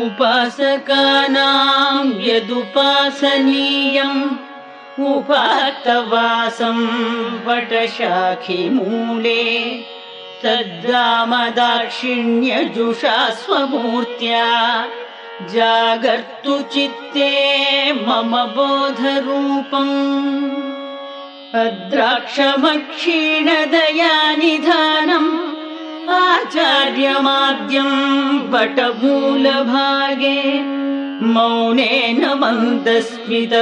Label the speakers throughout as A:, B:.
A: उपासकानाम् यदुपासनीयम् उपातवासम् वटशाखिमूले तद्रामदाक्षिण्यजुषा स्वमूर्त्या जागर्तु चित्ते मम बोधरूपम् अद्राक्षमक्षीणदयानिधानम् आचार्यमाद्यम् वटमूलभागे मौनेन मन्दस्मितभूषितेन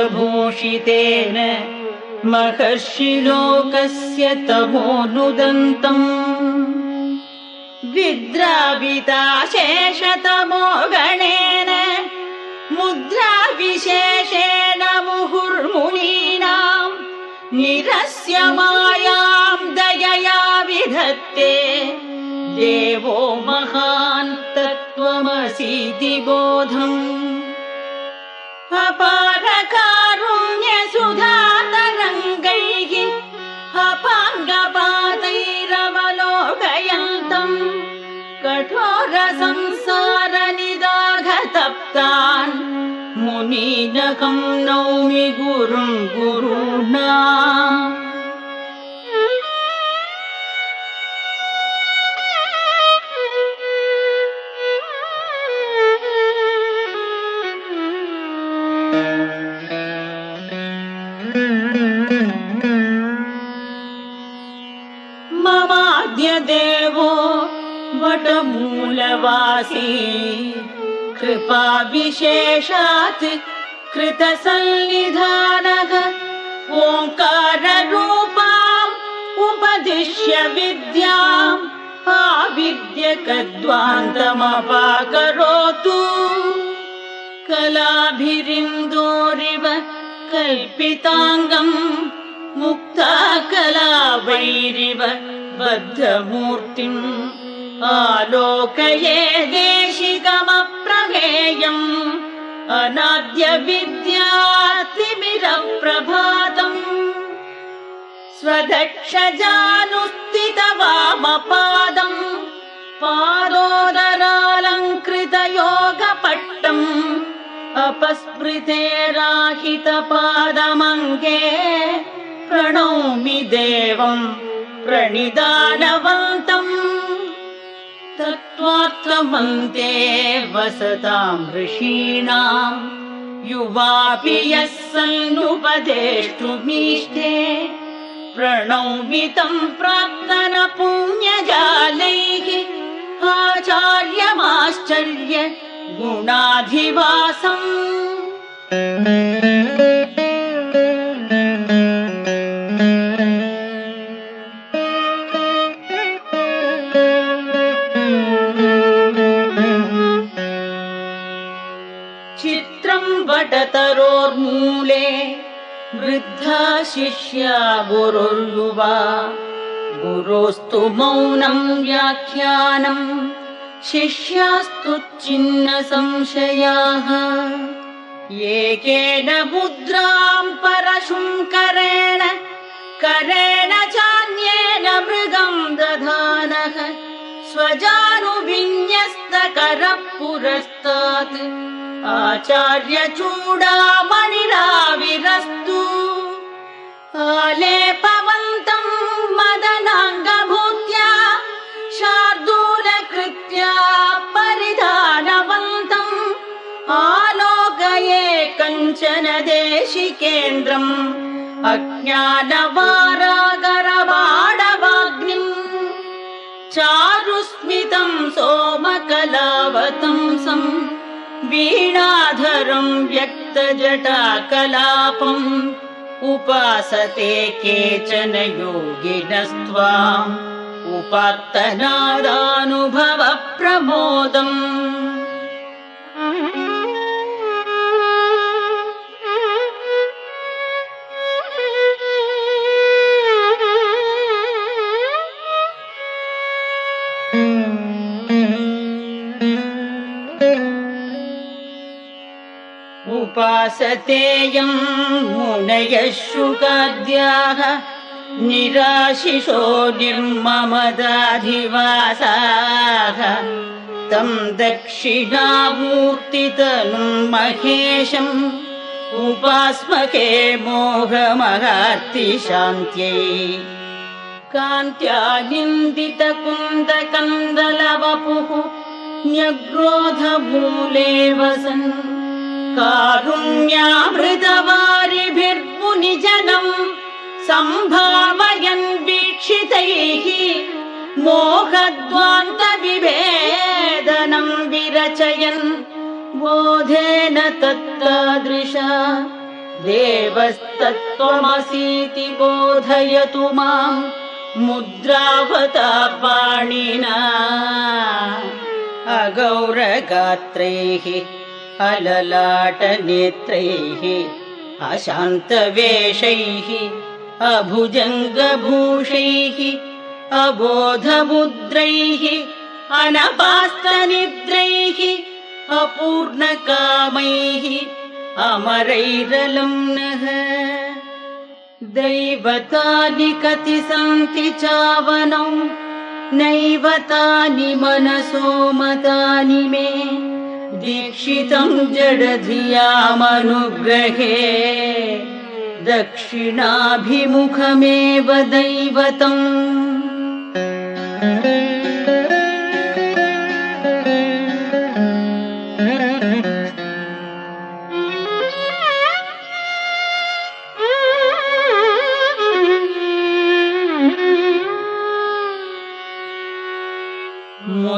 A: महर्षिलोकस्य तमोनुदन्तम् विद्राविताशेषतमो गणेन मुद्राविशेषेण मुहुर्मुनीनाम् निरस्य मायाम् दयया विधत्ते देवो महान् तत्त्वमसीति बोधम्। अपारकारुण्यसुधातरङ्गैः अपाङ्गपातैरवलोकयन्तम् कठोरसंसारनिदाघतप्तान्। मुनीनकम् नौमि गुरुम् गुरुणा ममाद्य देवो वटमूलवासी। कृपाविशेषात् कृतसन्निधानः। ओङ्काररूपाम् उपदिश्य विद्याम्। आविद्य कद्वान्तमपाकरोतु कलाभिरिन्दोरिव कल्पिताङ्गम् मुक्ता कलावैरिव बद्धमूर्तिम्। आलोकये देशिकमप्रमेयम्। अनाद्य विद्यातिमिरप्रभातम्। स्वदक्षजानुस्थितवामपादम् अपस्मृते राहितपादमङ्गे प्रणौमि देवम् प्रणिदानवन्तम् तत्त्वार्थमन्ते वसताम् ऋषीणाम् युवापि यः सन्नुपदेष्टुमीष्टे प्रणौमितम् प्राक्तन पुण्यजालैः आचार्यमाश्चर्य गुणाधिवासम् वृद्धा शिष्या गुरुर्युवा। गुरोस्तु मौनम् व्याख्यानम् शिष्यास्तु छिन्न संशयाः एकेन मुद्राम् परशुङ्करेण करेण चान्येन मृगम् दधानः। स्वजानुविन्यस्तकरः पुरस्तात् आचार्य आलेपवन्तम् मदनाङ्गभूत्या शार्दूलकृत्या परिधानवन्तम् आलोकये कञ्चन देशिकेन्द्रम् अज्ञानवारागरबाडवाग्निम् चारुस्मितम् सोमकलावतंसम् वीणाधरम् व्यक्तजटाकलापम् उपासते केचन योगिनस्त्वाम्। उपात्तनादानुभव प्रमोदम् उपासतेयम् मुनयः शुकाद्याः निराशिषो निर्ममदाधिवासाः। तम् दक्षिणामूर्तितनुम् महेशम् उपास्मके मोहमगार्तिशान्त्यै कान्त्या निन्दितकुन्दकन्दलवपुः न्यग्रोधमूले वसन् कारुण्यामृतवारिभिर्मुनिजनम् सम्भावयन् वीक्षितैः मोहद्वान्तविभेदनम् विरचयन् बोधेन तत्तादृश देवस्तत्त्वमसीति बोधयतु माम् मुद्रावता पाणिना अगौरगात्रैः अललाटनेत्रैः अशान्तवेषैः अभुजङ्गभूषैः अबोधमुद्रैः अनपास्तनिद्रैः अपूर्णकामैः अमरैरलम् नः दैवतानि कति सन्ति चावनौ नैव तानि मनसो मतानि मे दीक्षितम् जडधियामनुग्रहे। दक्षिणाभिमुखमेव दैवतम्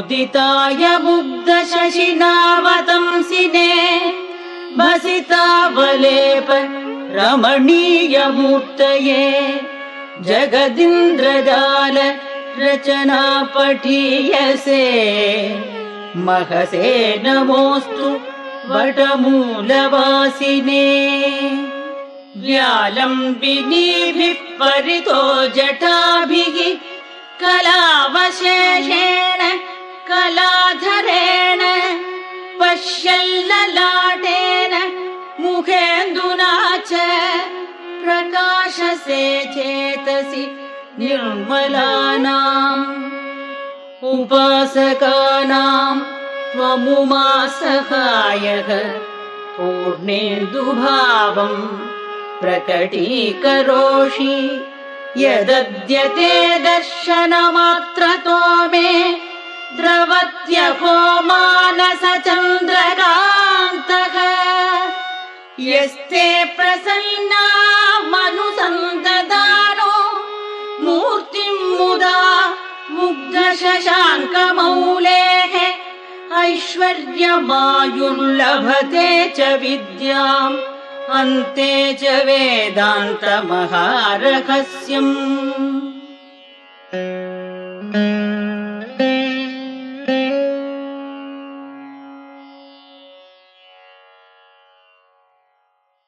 A: मुदिताय मुग्धशशिनावतंसिने भसितावलेप रमणीयमूर्तये जगदिन्द्रजाल रचना पठीयसे। महसे नमोऽस्तु वटमूलवासिने। व्यालम्बिनीभिः परितो जटाभिः कलावशेषेण चेतसि निर्मलानाम् उपासकानाम् त्वमुमा सहायः पूर्णेन्दुभावम् प्रकटीकरोषि। यदद्यते दर्शनमात्रतो मे द्रवत्यहो मानसचन्द्रकान्तः। यस्ते प्रसन्ना मनुसन्ददानो मुग्धशशाङ्कमौलेः ऐश्वर्यमायुर्लभते च विद्याम् अन्ते च वेदान्तमहारहस्यम्